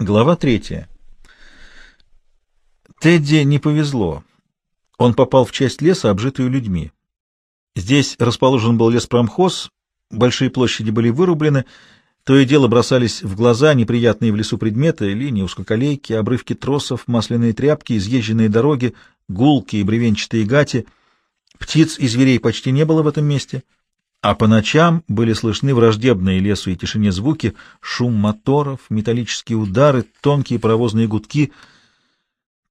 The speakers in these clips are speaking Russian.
Глава третья. Тедди не повезло. Он попал в часть леса, обжитую людьми. Здесь расположен был леспромхоз, большие площади были вырублены, то и дело бросались в глаза неприятные в лесу предметы, линии узкоколейки, обрывки тросов, масляные тряпки, изъезженные дороги, гулки и бревенчатые гати. Птиц и зверей почти не было в этом месте — а по ночам были слышны враждебные лесу и тишине звуки, шум моторов, металлические удары, тонкие паровозные гудки.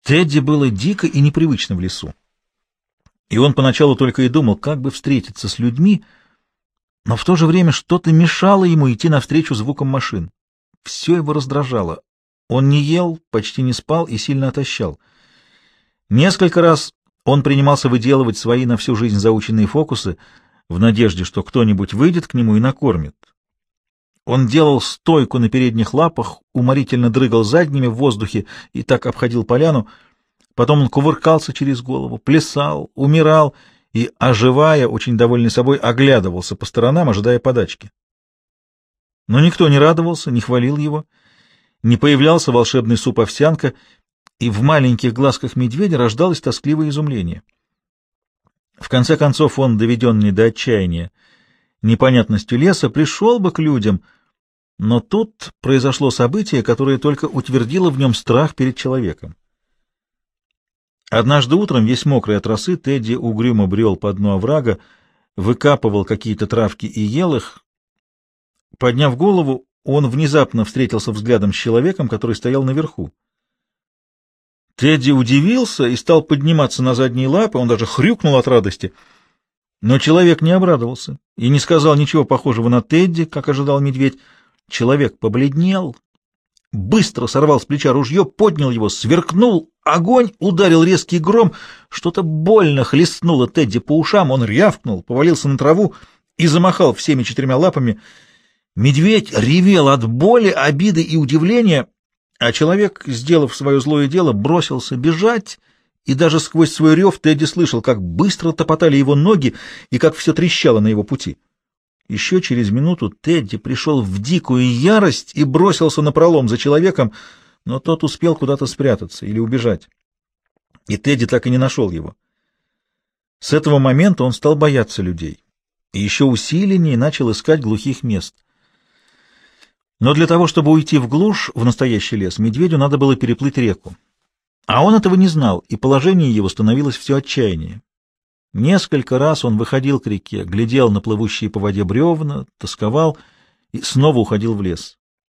Тедди было дико и непривычно в лесу. И он поначалу только и думал, как бы встретиться с людьми, но в то же время что-то мешало ему идти навстречу звукам машин. Все его раздражало. Он не ел, почти не спал и сильно отощал. Несколько раз он принимался выделывать свои на всю жизнь заученные фокусы — в надежде, что кто-нибудь выйдет к нему и накормит. Он делал стойку на передних лапах, уморительно дрыгал задними в воздухе и так обходил поляну. Потом он кувыркался через голову, плясал, умирал и, оживая, очень довольный собой, оглядывался по сторонам, ожидая подачки. Но никто не радовался, не хвалил его, не появлялся волшебный суп-овсянка, и в маленьких глазках медведя рождалось тоскливое изумление. В конце концов он, доведенный до отчаяния непонятностью леса, пришел бы к людям, но тут произошло событие, которое только утвердило в нем страх перед человеком. Однажды утром, весь мокрый от росы, Тедди угрюмо брел по дну оврага, выкапывал какие-то травки и ел их. Подняв голову, он внезапно встретился взглядом с человеком, который стоял наверху. Тедди удивился и стал подниматься на задние лапы, он даже хрюкнул от радости. Но человек не обрадовался и не сказал ничего похожего на Тедди, как ожидал медведь. Человек побледнел, быстро сорвал с плеча ружье, поднял его, сверкнул, огонь, ударил резкий гром, что-то больно хлестнуло Тедди по ушам, он рявкнул, повалился на траву и замахал всеми четырьмя лапами. Медведь ревел от боли, обиды и удивления, а человек, сделав свое злое дело, бросился бежать, и даже сквозь свой рев Тедди слышал, как быстро топотали его ноги и как все трещало на его пути. Еще через минуту Тедди пришел в дикую ярость и бросился на пролом за человеком, но тот успел куда-то спрятаться или убежать. И Тедди так и не нашел его. С этого момента он стал бояться людей и еще усиленнее начал искать глухих мест. Но для того, чтобы уйти в глушь, в настоящий лес, медведю надо было переплыть реку. А он этого не знал, и положение его становилось все отчаяннее. Несколько раз он выходил к реке, глядел на плывущие по воде бревна, тосковал и снова уходил в лес.